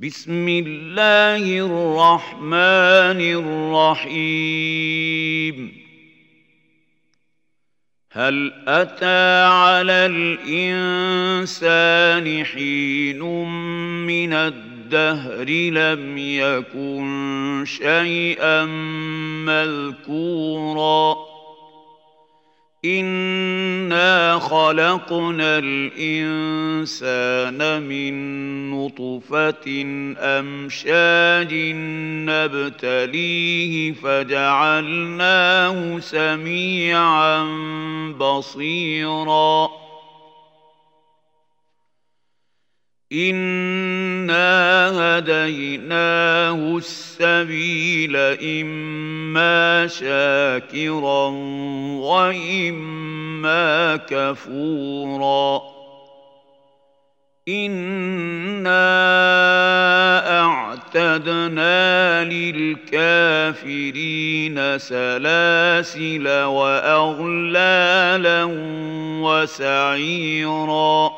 بسم الله الرحمن الرحيم. هل أتى على الإنسان حين من الدهر لم يكن شيئا مذكورا؟ انا خلقنا الانسان من نطفه امشاج نبتليه فجعلناه سميعا بصيرا انا هديناه السبيل اما شاكرا واما كفورا انا اعتدنا للكافرين سلاسل واغلالا وسعيرا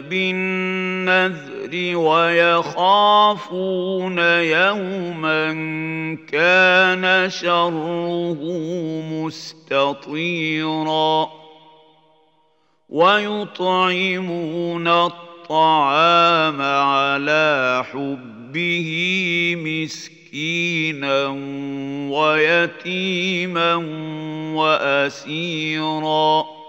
بالنذر ويخافون يوما كان شره مستطيرا ويطعمون الطعام على حبه مسكينا ويتيما وأسيرا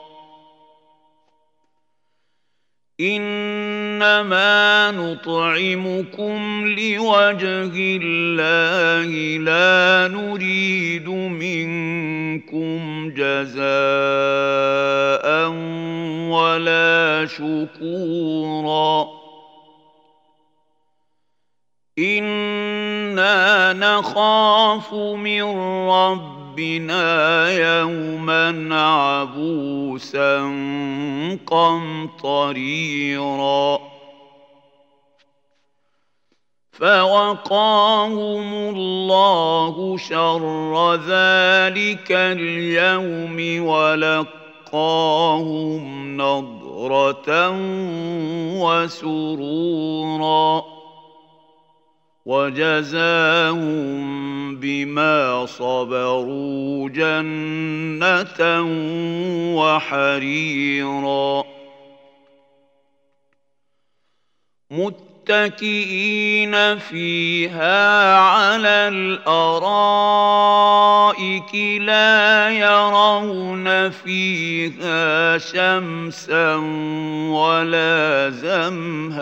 انما نطعمكم لوجه الله لا نريد منكم جزاء ولا شكورا أنا نخاف من رب ربنا يوما عبوسا قمطريرا فوقاهم الله شر ذلك اليوم ولقاهم نضره وسرورا وجزاهم بما صبروا جنة وحريرا. متكئين فيها على الأرائك لا يرون فيها شمسا ولا زمهريرا.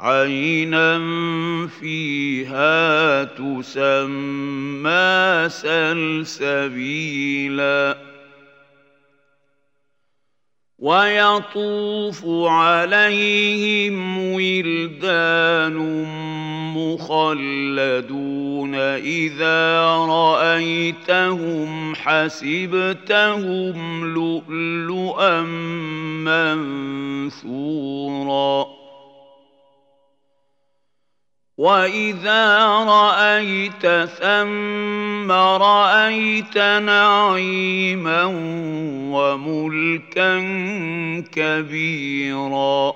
عينا فيها تسمى سلسبيلا ويطوف عليهم ولدان مخلدون اذا رايتهم حسبتهم لؤلؤا منثورا واذا رايت ثم رايت نعيما وملكا كبيرا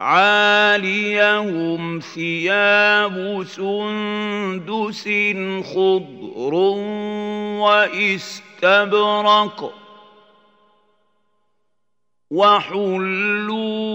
عاليهم ثياب سندس خضر واستبرق وحلوا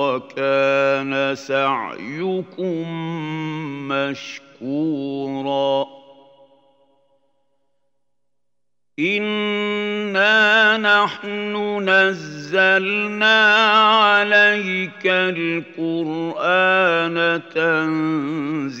وكان سعيكم مشكورا. انا نحن نزلنا عليك القران تنزيلا.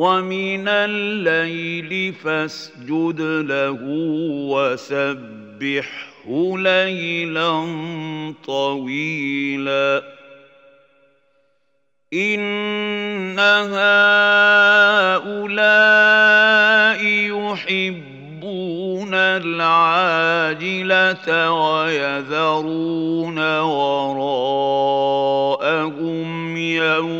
ومن الليل فاسجد له وسبحه ليلا طويلا ان هؤلاء يحبون العاجله ويذرون وراءهم يوما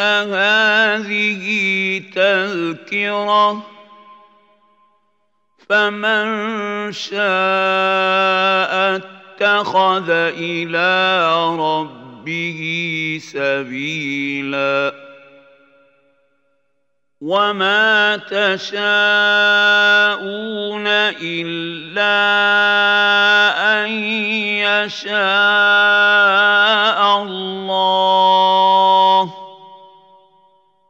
هذه تذكرة. فمن شاء اتخذ إلى ربه سبيلا. وما تشاءون إلا أن يشاء الله.